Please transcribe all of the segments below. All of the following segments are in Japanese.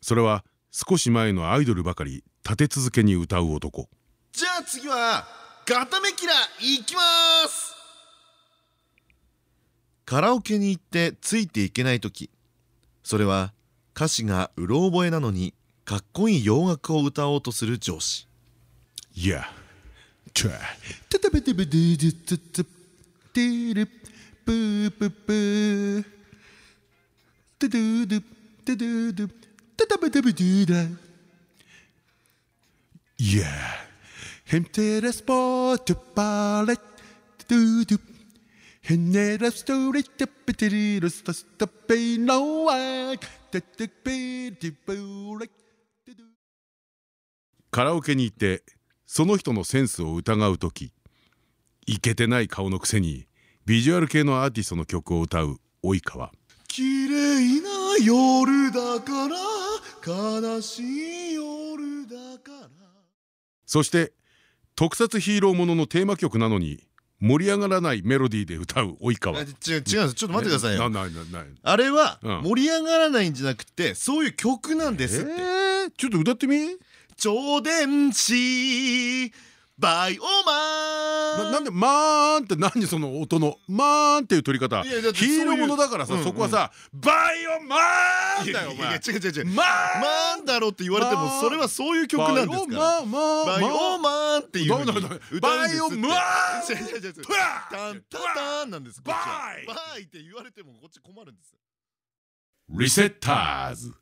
それは少し前のアイドルばかり立て続けに歌う男。じゃあ次はガタメキラいきます。カラオケに行ってついていけない時。それは歌詞がうろ覚えなのにかっこいい洋楽を歌おうとする上司。いや。チャタタバタバドゥドゥツツテルプーププータドゥドゥタドゥドゥタタバタバドゥダいやヘンテラスポートパレッタドゥドゥヘネラスト。リッタペテリルスタスタペイノワタタペティブレカラオケに行ってその人のセンスを疑う時イケてない顔のくせにビジュアル系のアーティストの曲を歌う及川。綺麗な夜だから悲しい夜だから。そして特撮ヒーローもののテーマ曲なのに盛り上がらないメロディーで歌う及川。違う違うんです。ちょっと待ってくださいよ。ななななあれはうん。盛り上がらないんじゃなくてそういう曲なんですって、えー？ちょっと歌ってみ？超電子バイオマンななんで「まーん」って何その音の「まーん」っていう取り方。いやだってヒーローものだからさそこはさ「バイオマーン」だよお前。違う違う違う。まーンだろうって言われてもまあそれはそういう曲なんですから。バイオマーバイオンマンっていうバイオマーン。違う違う違う。タンタタンなんですバイ。バイって言われてもこっち困るんですリセッターズ。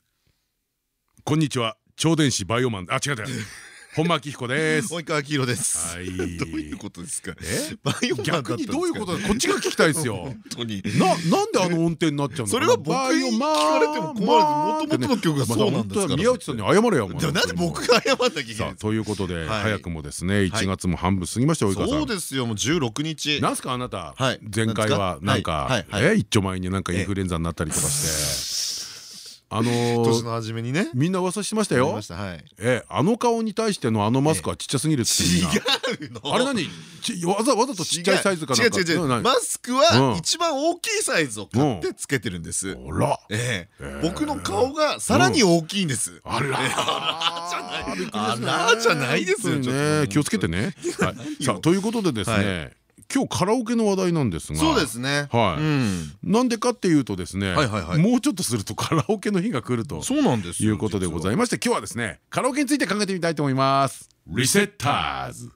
こんにちは。超電子バイオマン。あ違う違う本間明彦です。及川黄色です。はい。どういうことですか？逆にどういうことだ？こっちが聞きたいですよ。本当に。ななんであの音程になっちゃうの？それは僕に聞かれても困るもともとの曲がそうなんですから。宮内さんに謝れよなんで僕が謝んなきゃいけないということではい。早くもですね1月も半分過ぎましたよ及川さそうんですよもう16日。なんすかあなた？はい。前回はなんか？え？一丁前になんかインフルエンザになったりとかして あのー年の初めにね。みんな噂してましたよ。えあの顔に対してのあのマスクはちっちゃすぎるって違うの。あれ何？ちわざわざとちっちゃいサイズかなんか。違う違う違う。何マスクは一番大きいサイズを買ってつけてるんです。ほら。ええ。僕の顔がさらに大きいんです。あら。あびっくりですねあらじゃないですね気をつけてね。はい。さあということでですね今日カラオケの話題なんですが。そうですね。はい。うん。なんでかっていうとですねはいはいはい。もうちょっとするとカラオケの日が来るとそうなんですいうことでございまして今日はですねカラオケについて考えてみたいと思います。リセッターズ。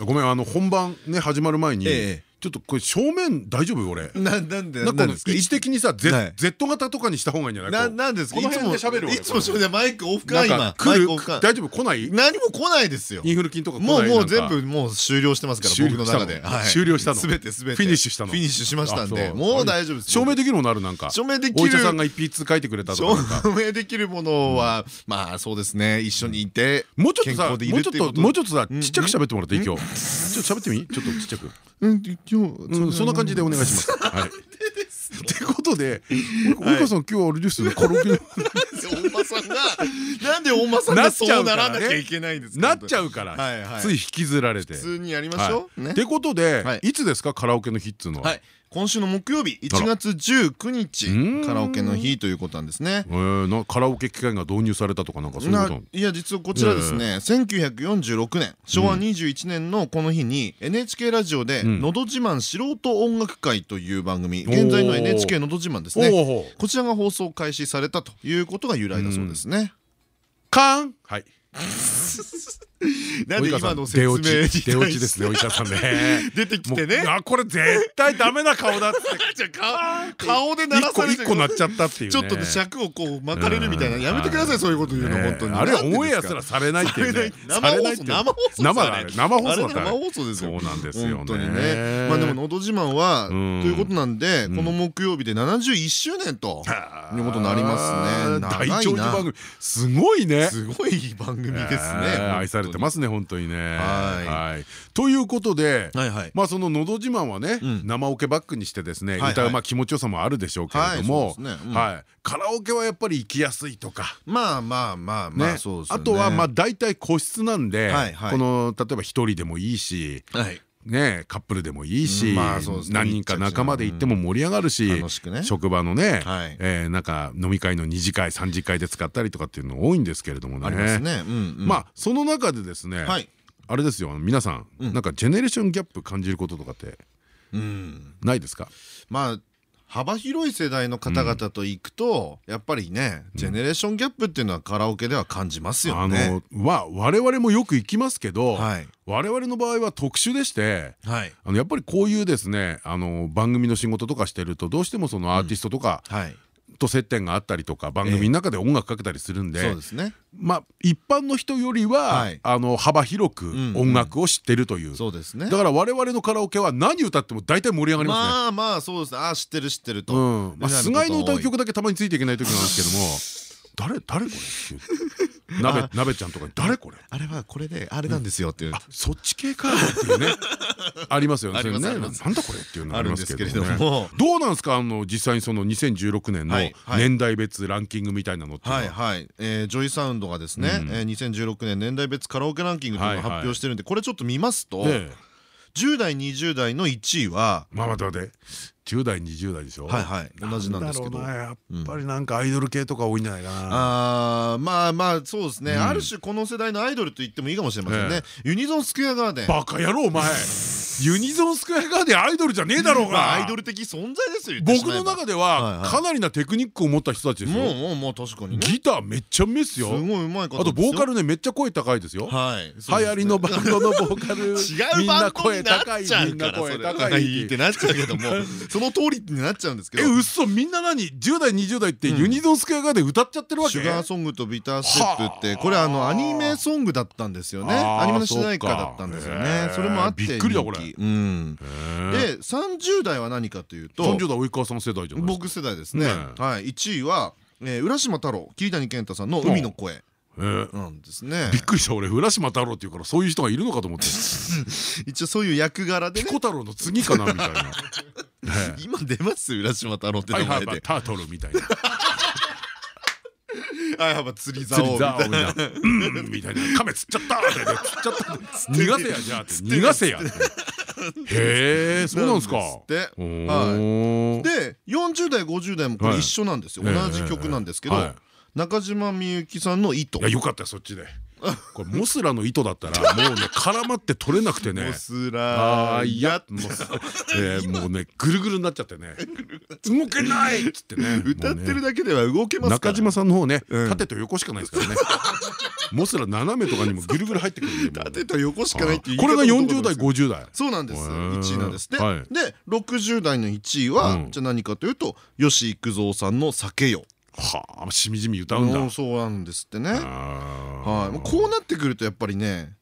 ごめんあの本番ね始まる前にええちょっとこれ正面大丈夫俺？ななんで？なんか位置的にさ Z はい。Z 型とかにした方がいいんじゃない？なんですか？この辺で喋る俺いつもそれでマイクオフか今。大丈夫？来ない？何も来ないですよ。インフル菌とかもうもう全部もう終了してますから僕の中で。はい。終了したの？すべてすべて。フィニッシュしたの？フィニッシュしましたんで。もう大丈夫です証明できるものある？なんか。証明できる。お医者さんが一筆書いてくれたとか証明できるものはまあそうですね。一緒にいてもうちょっとさもうちょっともうちょっとさちっちゃく喋ってもらっていい？今日。ちょっと喋ってみ？ちょっとちっちゃくうん今うん。そんな感じでお願いします。はい。ってことで及川さん今日あれですよねカラオケ大間さんがなんで大間さんがそうならなきゃいけないんですか？なっちゃうから。つい引きずられて。普通にやりましょう。ね。ってことではい。いつですか？カラオケの日っつうのは。はい今週の木曜日1月19日うん。カラオケの日ということなんですね。えー。なカラオケ機械が導入されたとかなんかそういうこないや実はこちらですね1946年昭和21年のこの日に NHK ラジオで「ん。のど自慢素人音楽会」という番組現在の NHK のど自慢ですね。こちらが放送開始されたということが由来だそうですね。カン！はい なんで今の説出明落ち出落ちですね及川さんね。出てきてね。あこれ絶対ダメな顔だって。顔顔で鳴らされて一個なっちゃったっていうね。ちょっとね尺をこう巻かれるみたいな。うん。やめてくださいそういうこと言うのね本当に。あれはオンエアすらされないっていう生放送。生だあれ生放送生放送ですよ。そうなんですよね。本当にね。まあでも「のど自慢は」とうん。いうことなんでうん。この木曜日で71周年ということになりますね。大長寿番組。すごいね。すごい番組ですね。えー愛されてますね本当にね。はい。はい。ということで。まあその「のど自慢」はね、うん。生オケバックにしてですね、歌うまあ気持ちよさもあるでしょうけれども、はいカラオケはやっぱり行きやすいとか。まあまあまあまね。ああとはまあ大体個室なんで、この例えば一人でもいいし、はいね、カップルでもいいし、何人か仲間で行っても盛り上がるし、楽しくね。職場のね、はい。えーなんか飲み会の二次会三次会で使ったりとかっていうの多いんですけれどもね。まあその中でですね、はい。あれですよ皆さん、うん。なんかジェネレーションギャップ感じることとかってうん。ないですか？まあ幅広い世代の方々と行くとやっぱりねジェネレーションギャップっていうのはカラオケでは感じますよあね。のは我々もよく行きますけど、はい。我々の場合は特殊でしてはい。あのやっぱりこういうですねあの番組の仕事とかしてるとどうしてもそのアーティストとかはいと接点があったりとか番組の中で音楽かけたりするんで、まあ一般の人よりは、はい。あの幅広く音楽を知ってるという。そうですね。だから我々のカラオケは何歌っても大体盛り上がりますね。まあまあそうですね。ああ知ってる知ってると。うん、まあ、菅井の歌う曲だだけたまについていけない時なんですけども。誰、誰これ？鍋、鍋ちゃんとかに、誰これ？あれはこれであれなんですよっていうあ、そっち系かっていうね。ありますよね。なんだこれっていうのありますけれどもね。どうなんですか、あの、実際にその2016年の年代別ランキングみたいなのっていうのは。はいはい、えージョイサウンドがですね、うんえー2016年年代別カラオケランキングというのを発表してるんでこれちょっと見ますと、ええ10代20代の1位はまあ待って待って。10代、20代でしょ？はいはい。同じなんですけど。やっぱりなんかアイドル系とか多いんじゃないかな。あーまあまあそうですね、うん。ある種この世代のアイドルと言ってもいいかもしれませんね、ユニゾンスクエアガーデン。バカ野郎お前。ユニゾンスクエアガーデンアイドルじゃねえだろうが。まあアイドル的存在ですよ僕の中ではかなりなテクニックを持った人たちですよ。もうもうもう確かにね。ギターめっちゃうめえっすすよごいうまい方あとボーカルルねめっちゃ声高いですよ。はい流行りのバンドのボーカル違う みんなバンドになっ声高いうんからそれ。声高はいいってなっちゃう。けどもその通りになっちゃうんですけど。え嘘みんな何？10代20代ってユニゾンスクエアガーデン歌っちゃってるわけ？シュガーソングとビターステップってこれあのアニメソングだったんですよね。アニメの主題歌だったんですよね。それもあってびっくりだこれうん。でで30代は何かというと30代及川さん世代じゃない僕世代ですね。ねはい。1位はえー浦島太郎桐谷健太さんの「海の声えー」なんですね。びっくりした俺浦島太郎っていうからそういう人がいるのかと思って。一応そういう役柄でね。ピコ太郎の次かなみたいな。ね今出ます浦島太郎って名前で。はいタートルみたいなはいはい釣り竿みたいな。竿みたいな「うん」みたいな「亀釣っちゃった」ってね。釣っちゃった 逃がせやじゃあって。逃がせや へえそうなんですか。ですって。おー。はいで40代50代もこれ一緒なんですよ。はい同じ曲なんですけどはい中島みゆきさんの「糸いやよかったよそっちで。これモスラの糸だったらもうね 絡まって取れなくてね。モスラあーいやもうえーもうねぐるぐるになっちゃってね。動けないっつってね。歌ってるだけでは動けます中島さんの方ねうん。縦と横しかないですからね。モスラ斜めとかにもぐるぐる入ってくる縦と横しかないっていうこれが言い方40代のところです50代。そうなんです。へー。1位なんですではい。で60代の1位はうん。じゃあ何かというと吉幾三さんの「酒よ」はあしみじみ歌うんだ。うんそうなんですってね。あはい。もうこうなってくるとやっぱりね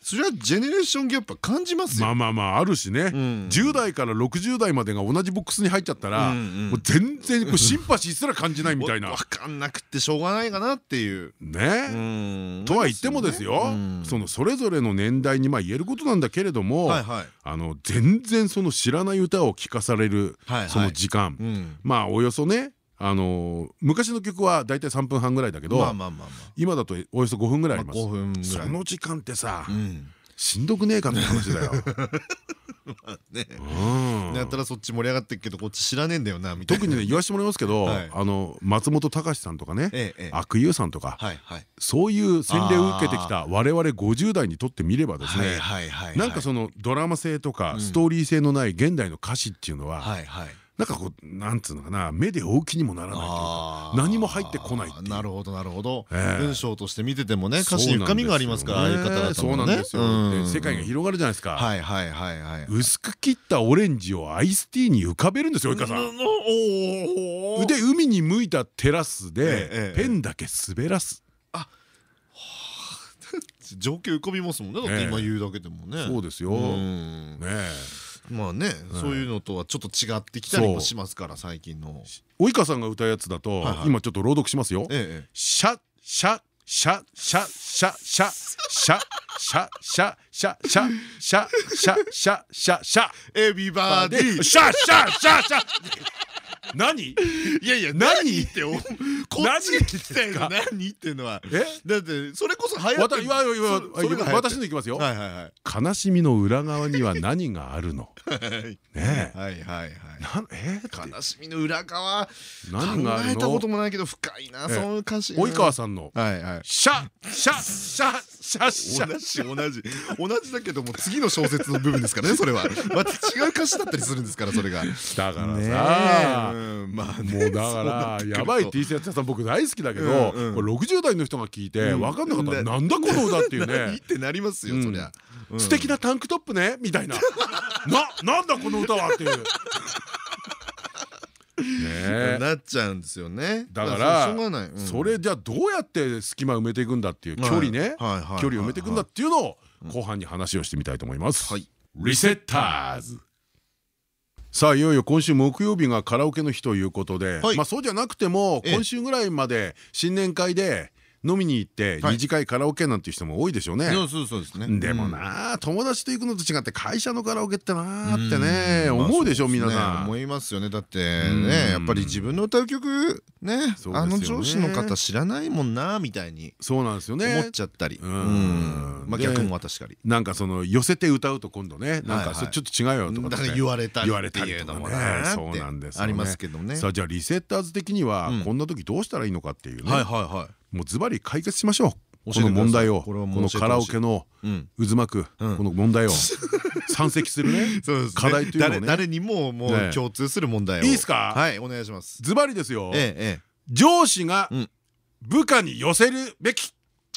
それはジェネレーションギャップは感じますよ。まあまあまああるしね。ん。10代から60代までが同じボックスに入っちゃったらうんうん。もう全然こうシンパシーすら感じないみたいな。わかんなくってしょうがないかなっていう。ね。ととは言ってもですよそのそれぞれの年代にまあ言えることなんだけれどもはいはい。あの全然その知らない歌を聴かされるはいはい。その時間。うん。まあおよそねあの昔の曲は大体3分半ぐらいだけど今だとおよそ5分ぐらいあります。5分ぐらい。その時間ってさうん。しんどくねえかって話だよ。ね。うん。やったらそっち盛り上がってるけどこっち知らねえんだよなみたいな。特にね言わしてもらいますけど、はい。あの松本隆さんとかね、悪友さんとか、そういう洗礼を受けてきた我々50代にとってみればですねはいはいはいなんかそのドラマ性とかうんストーリー性のない現代の歌詞っていうのは、はいはいなんかこうなんつうのかな目で追う気にもならないというか何も入ってこないなるほどなるほど。ええ。文章として見ててもね歌詞に深みがありますからああいう方々そうなんですよ世界が広がるじゃないですか。はいはいはいはい。薄く切ったオレンジをアイスティーに浮かべるんですよ及川さん。で海に向いたテラスでペンだけ滑らす。情景 浮かびますもんね。だって今言うだけでもね。そうですよ。うん。ねえまあねそういうのとはちょっと違ってきたりもしますから最近の。及川さんが歌うやつだと今ちょっと朗読しますよ。シャシャシャシャシャシャシャシャシャシャシャシャシャシャシャシャ。 everybody シャシャシャシャ何？いやいや何？何っておこっちが聞きたいの何っていうのは。え？だってそれこそ流行ってる。私のいきますよ。悲しみの裏側には何があるの？ねえ。はいはいはいえー？悲しみの裏側。何が考えたこのともないけど深いなええ。その歌詞。及川さんの。はいはい。シャシャシャシャシャ。同じ同じ。同じだけども次の小説の部分ですからねそれは。また違う歌詞だったりするんですからそれが。だからねさまあね。もうだからやばい T シャツ屋さん僕大好きだけどうんうん。これ60代の人が聞いてうん。分かんなかったらうんなんだこの歌っていう 何っねてなりますよそりゃ。うん。素敵なタンクトップねみたいな。ななんだこの歌はっていう。ね。え なっちゃうんですよね。だからそれじゃあどうやって隙間埋めていくんだっていう距離ね。距離を埋めていくんだっていうのを後半に話をしてみたいと思います。はい。リセッターズさあいよいよ今週木曜日がカラオケの日ということで、はい。まあそうじゃなくてもええ。今週ぐらいまで新年会で飲みに行ってはい。二次会カラオケなんていう人も多いでしょうね。そうそうそうですね。でもうん。なあ友達と行くのと違って会社のカラオケってなあってねうん。思うでしょまあ皆さん。思いますよね。だってうん。ねやっぱり自分の歌う曲ね。あの上司の方知らないもんなみたいにそうなんですよ思ねっちゃったり。まあで逆も私かりなんかその寄せて歌うと今度ねなんかちょっと違うよとか言われたり言われたりとかね。なそうなんですよね。ありますけどね。さあじゃあリセッターズ的にはうん。こんな時どうしたらいいのかっていうね。はいはいはもうズバリ解決しましょう。この問題を。このカラオケの渦巻くうん。この問題を。山積するね。課題というのをね。誰誰にももねう共通する問題を。いいっすか？はいお願いします。ズバリですよ。上司がうん。部下に寄せるべき。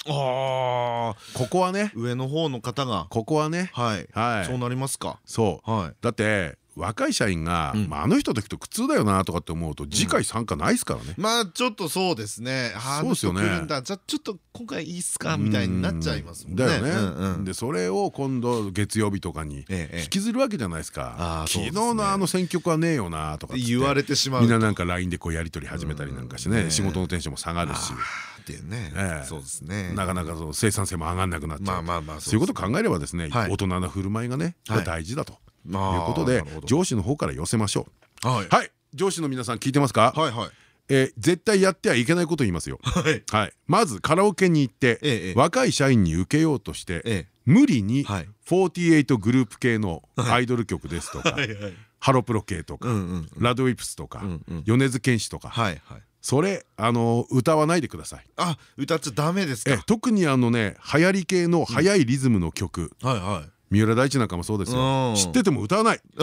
えああここはね。上の方の方が。ここはね。はい。はい。そうなりますか？そう。はい。だって若い社員がうん。まああの人ときと苦痛だよなとかって思うと次回参加ないですからね。まあちょっとそうですね。あそうですよね。あの人来るんだじゃあちょっと今回いいっすかみたいになっちゃいますもんね。だよね、うんうん。でそれを今度月曜日とかに引きずるわけじゃないですか、昨日のあの選曲はねえよなとか言われてしまうみんななんか LINE でこうやり取り始めたりなんかしてね。うん。仕事のテンションも下がるし。っていうね。ええ。そうですね。なかなかその生産性も上がんなくなっちゃう。まあまあまあそういうことを考えればですねはい。大人な振る舞いがね大事だということで上司の方から寄せましょう。はい。はい。上司の皆さん聞いてますか？はいはい。えー絶対やってはいけないことを言いますよ。はい。はい。まずカラオケに行ってええ若い社員に受けようとしてえ無理にはい。48グループ系のアイドル曲ですとかハロプロ系とかラドウィプスとか米津玄師とかはいはい。それあの歌わないでください。あ歌っちゃダメですえか特にあのね流行り系の速いリズムの曲。はいはい三浦大知なんかもそうですうん。よ知ってても歌わない。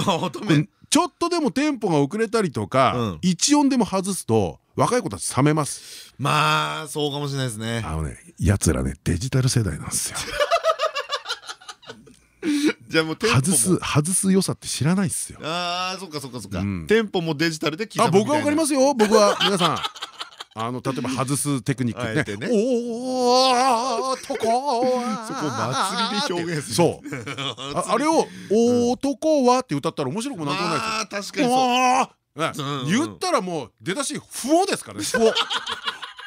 ちょっとでもテンポが遅れたりとうかん。一音でも外すと若い子たち冷めます。まあそうかもしれないですね。あのね奴らねデジタル世代なんですよ。じゃあもう外す外す良さって知らないっすよ。あーそっかそっかそっか。うん。テンポもデジタルで刻むあ僕はわかりますすよ。僕は皆さんあの例えば 外すテクニックね。おーとこそこ祭りで表現する。そう。ああれを「男は」って歌ったら面白くもなんともないですよ。確かに言ったらもう出だし「ふお」ですからね「ふ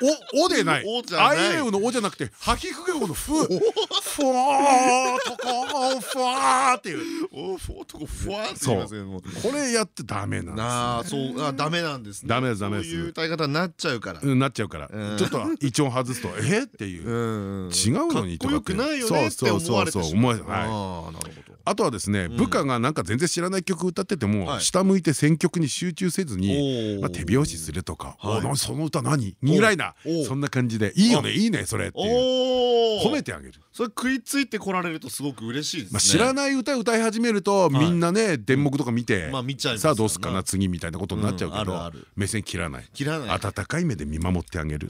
お」お「お」でない。おじゃないあいうえおの「お」じゃなくて吐きくけこの「ふ」「ふおーとこふわ」っていう。おフォーとこふわーってこれやってダメなんですああそうあダメなんですね。ダメですダメです。そういう歌い方になっちゃうから。うんなっちゃうから。うん。ちょっと一音外すと「えっ?」ていう。うん違うのにとかって。ないよねって思われてしまう。そうそうそう思われはいあーなるほど。あとはですね部下がなんか全然知らない曲歌っててもはい。下向いて選曲に集中せずに手拍子するとか「はい。おなその歌何?」にぐらいなそんな感じでいいよねいいねそれっていう。褒めてあげる。それ食いついてこられるとすごく嬉しいですね。まあ知らない歌歌い始めるとみんなね電目とか見てさあどうすっかな次みたいなことになっちゃうけど目線切らない。切らない。温かい目で見守ってあげる。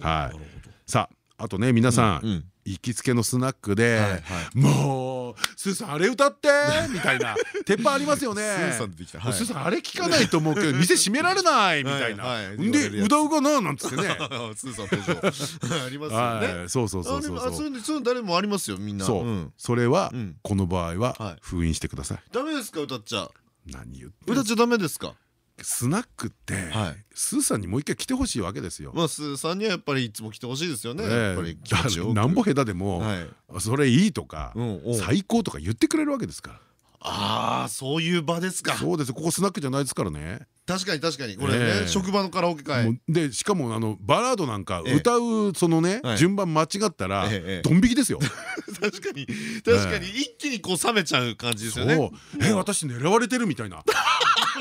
はい。さああとね皆さうん行きつけのスナックでもうスーさんあれ歌ってみたいな。鉄板ありますよね。スーさん出てきた。はい。スーさんあれ聞かないと思うけど店閉められないみたいな。で言われるやつうだうがななんつってね。スーさん登場 ありますよね。はい。そうそうそうそうそう。誰もありますよみんな。そう。うん。それはうん。この場合ははい。封印してください。ダメですか歌っちゃ。何言って歌っちゃダメですか？スナックってはい。スーさんにもう一回来てほしいわけですよ。まあスーさんにはやっぱりいつも来てほしいですよねええ。やっぱりなんぼ下手でもはい。それいいとかうんうん。最高とか言ってくれるわけですから。ああそういう場ですか。そうですここスナックじゃないですからね。確かに確かに。これえねえ職場のカラオケ会。でしかもあのバラードなんかええ。歌うそのねはい。順番間違ったらドン引きですよ。確かに。確かに。一気にこう冷めちゃう感じですよね。え私狙われてるみたいな。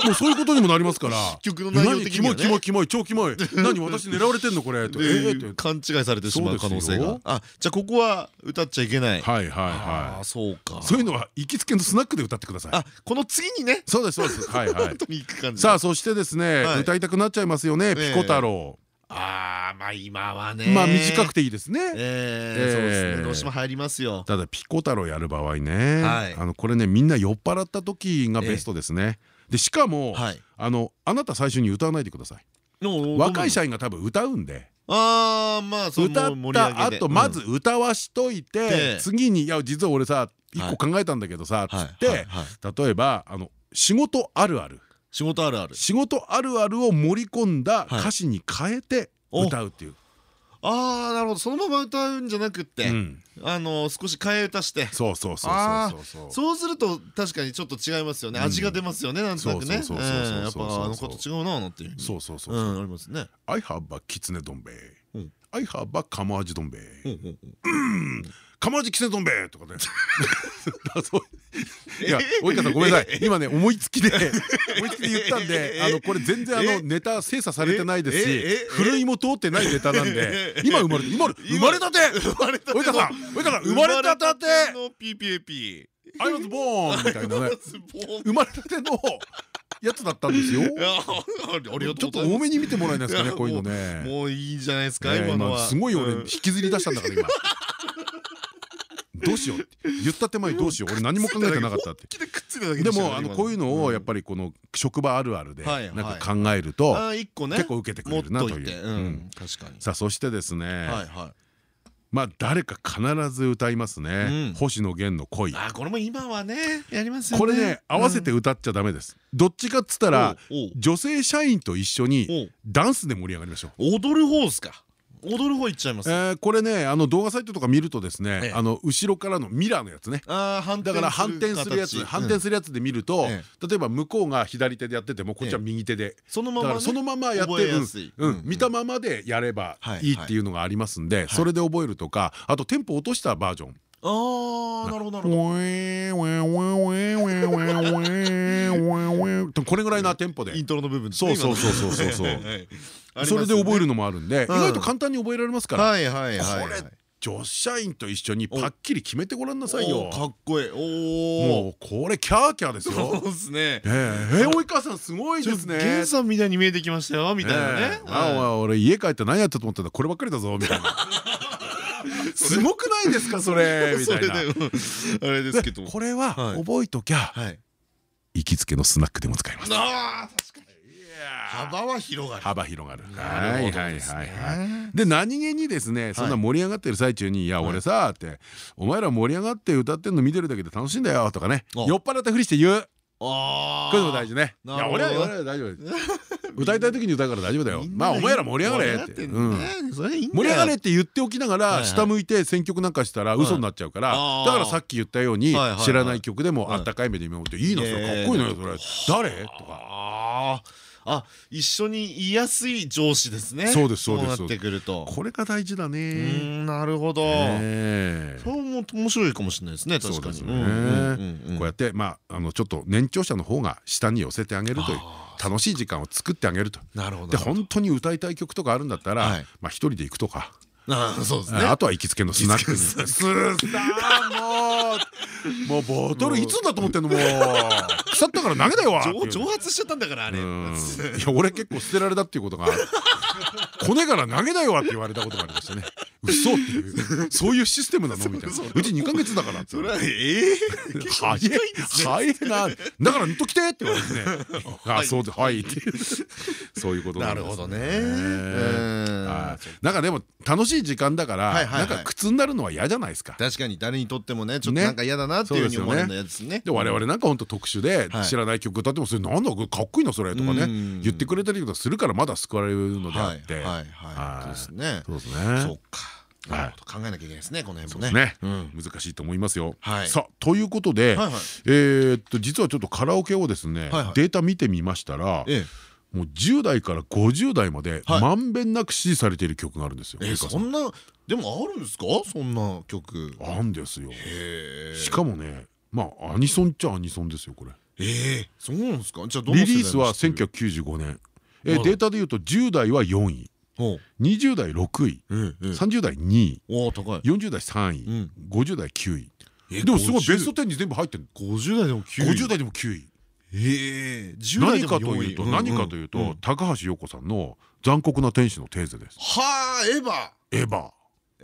もうそういうことにもなりますから。曲の内容何的にはね。キモいキモいキモい超キモい。何？私狙われてんのこれ。っ てで勘違いされてしまう可能性が。あじゃあここは歌っちゃいけない。はいはいあはーそうか。い。そういうのは行きつけのスナックで歌ってください。あこの次にね。そうですそうです。はいはい。さあそしてですね、はい。歌いたくなっちゃいますよね、ええ。ピコ太郎。あーまあ今はね。まあ短くていいですね、ええそうですどうしても入りますよ。ただピコ太郎やる場合ね、はい。あのこれねみんな酔っ払った時がベストですね、でしかも、はい。あのあなた最初に歌わないでください。の若い社員が多分歌うんで。あーまあその歌った後まず歌わしといて、で次に「いや実は俺さ一個考えたんだけどさ」つはい。って、例えばあの仕事あるある仕事あるある。仕事あるあるを盛り込んだ歌詞に変えて歌うっていう。ああなるほど。そのまま歌うんじゃなくってうん。あの少し替え歌して。そうそうそうそうそうそう。そうすると確かにちょっと違いますよね。味が出ますよねなんとなくね。そうそうそうそうそうう。んやっぱあの子と違うななんていう。ふうにそうそうそう。うん。ありますね。I have a きつねどん兵衛うん。I have a 釜味どん兵衛うん釜味きつねどん兵衛とかね。いや及川さんごめんなさい。今ね思いつきで思いつきで言ったんであのこれ全然あのネタ精査されてないですしえ？え？え？ふるいも通ってないネタなんで今生まれ今生まれたて！生まれたての及川さん及川さん生まれたて！の PPAP I was born みたいなね。ズボン。生まれたてのやつだったんですよ。ちょっと多めに見てもらえないですかねこういうのね。もういいじゃないですかえー今のは。すごい俺うん引きずり出したんだから今どうしようって。言った手前どうしよう。俺何も考えてなかったって。気でもあのこういうのをやっぱりこの職場あるあるではいなんか考えると結構受けてくれるなという。さあそしてですね。はいはまあ誰か必ず歌いますね。うん。星野源の恋。いあーこれも今はねやりますよね。これね合わせて歌っちゃダメです。どっちかっつったら女性社員と一緒にダンスで盛り上がりましょう。踊る方っすか踊る方いっちゃいます。えーこれねあの動画サイトとか見るとですええ。ねあの後ろからのミラーのやつね。だから反転するやつ形反転するやつで見るとえ例えば向こうが左手でやっててもこっちは右手で。そのままねそのままやって覚えうんやすい。うん。見たままでやればはいい。いっていうのがありますんでそれで覚えるとかあとテンポ落としたバージョン。あーなるほどなるほこれぐらいなテンポでどイントロの部分そうそうそうそうそうそうそれで覚えるのもあるんで意うん。外と簡単に覚えられますから。はいはいはい女子社員と一緒にパッキリ決めてごらんなさいよ。かっこいい。おおもうこれキャーキャーですそうよですね。ええ。え及川さんすごいですね。源さんみたいに見えてきましたよみたいなね。ええ。あお前俺家帰って何やったと思ったらこればっかりだぞみたいな。すごくないですかそれ？みたいな。あれですけど。これははい。覚えときゃはい。行きつけのスナックでも使えます。あー確かに幅は広がる。幅広がる。はい。はいはいはい。で何気にですねそんな盛り上がってる最中に「いや俺さ」って「お前ら盛り上がって歌ってんの見てるだけで楽しいんだよ」とかねお。酔っ払ったふりして言う。あこういうのも大事ね。いや俺は俺は大丈夫です。歌いたい時に歌うから大丈夫だよ。まあお前ら盛り上がれって。うん。盛盛り上がれって言っておきながら下向いて選曲なんかしたら嘘になっちゃうからはい。だからさっき言ったように知らない曲でもはいあったかい目で見守って「い。いなそれかっこいいのよそれ。誰?」とかあ一緒にいやすい上司ですね。そうですそうです。なってくると。これが大事だうね。んなるほど。ええ。そうも面白いかもしれないですね確かに。こうやってまああのちょっと年長者の方が下に寄せてあげるというあ楽しい時間を作ってあげると。なるほど。で本当に歌いたい曲とかあるんだったらはい。まあ一人で行くとかああそうですね。あとは行きつけのスナックに。スもう。もうボトルいつだと思ってんのもう。腐ったから投げだよ 蒸発しちゃったんだからあれ。うん。いや俺結構捨てられたっていうことがコネ から投げだよわって言われたことがありましたね嘘っていう。そういうシステムなの？みたいな。うち2ヶ月だから。ってそれはええ。早い。早いな。だから塗っときてって言われてね。あそうではい。ってそういうことななんでするほどね。はい。なんかでも楽しい時間だからないんか苦痛になるのは嫌じゃないですか。確かに誰にとってもねちょっとね。なんか嫌だなっていうふうに思われるの嫌ですね。で我々なんか本当特殊ではい。知らない曲歌ってもそれなんだかっこいいなそれとかねうん。言ってくれたりとかするからまだ救われるのであって。はいはいはい。はい。ですね。そうですそうねかなるほど考えなきゃいけないですねこの辺もね。難しいと思いますよ。はい。さあということではいはい。えーっと実はちょっとカラオケをですねはいはい。データ見てみましたらえもう10代から50代まではい。まんべんなく支持されている曲があるんですよ。そんなでもあるんですか？そんな曲。あんですよ。しかもねまあアニソンっちゃアニソンですよこれ。ええそうなんですか？じゃあどのリリースはの知ってる1995年。えはいデータでいうと10代は4位20代6位ええええ。30代2位おお高い。40代3位うん。50代9位。えでもすごい50ベスト10に全部入ってる50代でも9 50代でも9位。ええ10代何でもかというと4位何かといううん。と高橋洋子さんの「残酷な天使のテーゼ」です。はあエヴァ。エヴァ。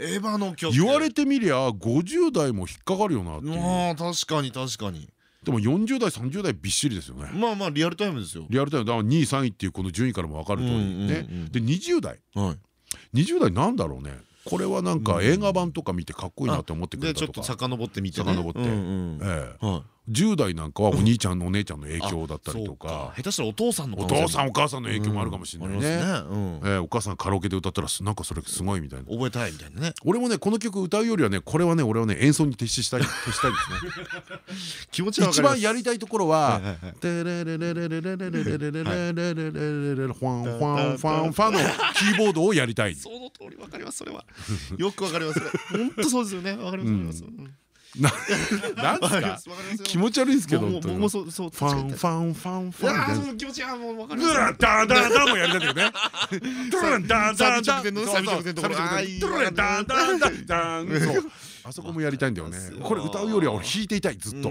エヴァの曲。言われてみりゃ50代も引っかかるよなっていう。確かに確かにでも40代30代びっしりですよね。まあまあリアルタイムですよ。リアルタイム。だから2位3位っていうこの順位からも分かる通りね。で20代。はい。20代なんだろうね。これはなんか映画版とか見てかっこいいなって思ってくれでちょっとたとか遡ってみてね。遡って。ええ。はい10代なんかはお兄ちゃんのお姉ちゃんの影響だったりとか。下手したらお父さんのお父さんお母さんの影響もあるかもしれないね。お母さんカラオケで歌ったらなんかそれすごいみたいな。覚えたいみたいなね。俺もねこの曲歌うよりはねこれはね俺はね演奏に徹したい徹したいですね。気持ち一番やりたいところははいはいはい「テレレレレレレレレレレレレレレレレレレレファンファンファンファン」のキーボードをやりたいその通り分かりますそれはよく分かります本当そうですよね分かります分かりますななんわかりまですすわか りますか気持ち悪いですけど僕もそうそうファンファンファンファンその気持ちはもう分かりドランダンダンダンもやりたいね。ドランダンダンダン。サビ直前のねサビ直前のところドランダンダンダンダン。そう。あそこもやりたいんだよね。これ歌うよりは俺弾いていたいずっと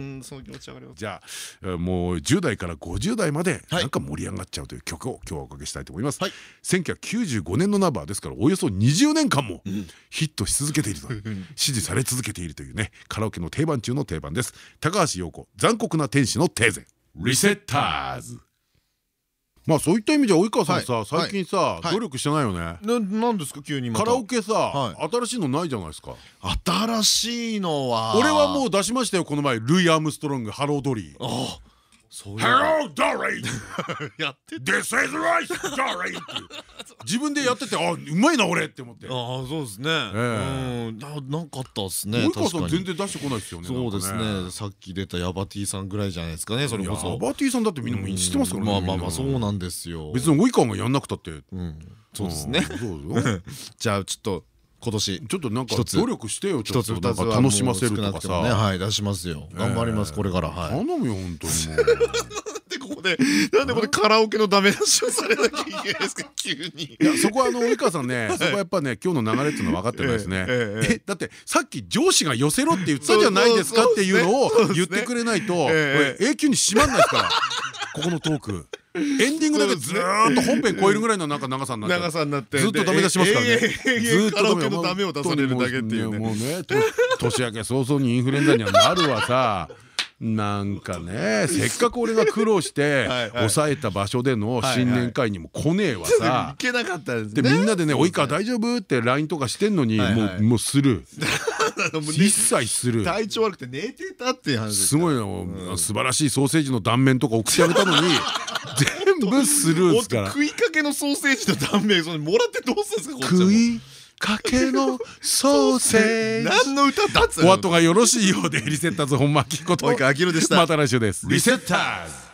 じゃあえーもう10代から50代まではいなんか盛り上がっちゃうという曲を今日はおかけしたいと思います。はい1995年のナンバーですからおよそ20年間もヒットし続けていると支持され続けているというねカラオケの定番中の定番です。高橋洋子残酷な天使のテーゼリセッターズ。まあそういった意味じゃ及川さんさはい。最近さはい。努力してないよね。ななんですか？急にカラオケさは新しいのないじゃないですか。新しいのは。俺はもう出しましたよこの前ルイ・アームストロング Hello, Dolly。あそういう。 Hello, Dolly。やって This is Louis, Dolly! っていう自分でやっててあうまいな俺って思って。ああそうですね。えうん。ななかったっすね及川さ全然出してこないですよねそうですね。さっき出たヤバティさんぐらいじゃないですかねそれこそ。いやヤバティさんだってみんなもう知ってますからねまあまあまあそうなんですよ。別に及川がやんなくたって。うん。そうですね。じゃあちょっと今年ちょっとなんか努力してよちょっと。なんか楽しませるとかさ。はい出しますよ。頑張りますこれから。はい。頼むよ本当に でここでなんでこれカラオケのダメ出しをされなきゃいけないですか？急に。いやそこはあの及川さんねそこはやっぱね今日の流れっていうのは分かってないですねえだってさっき上司が寄せろって言ったじゃないですかっていうのを言ってくれないとこえれ永久に閉まんないですから。ここのトーク。エンディングだけずーっと本編超えるぐらいのなんか長さになってずっとダメ出しますからね。永遠永遠カラオケのダメを出されるだけっていうね。もうね、と年明け早々にインフルエンザにはなるわさ。なんかねせっかく俺が苦労して 抑えた場所での新年会にも来ねえわいさけなかったですでみんなでね「及川大丈夫?」って LINE とかしてんのにもうもうスル もうねー一切スルー体調悪くて寝てたっていう話です。すごいの素晴らしいソーセージの断面とか送ってあげたのに 全部スルーですから。食いかけのソーセージの断面それもらってどうするんですか食い？かけのソーセージ。何の歌だっつ？うおの後がよろしいようでリセッターズ本間明子と。及川明宏でした。また来週です。リセッターズ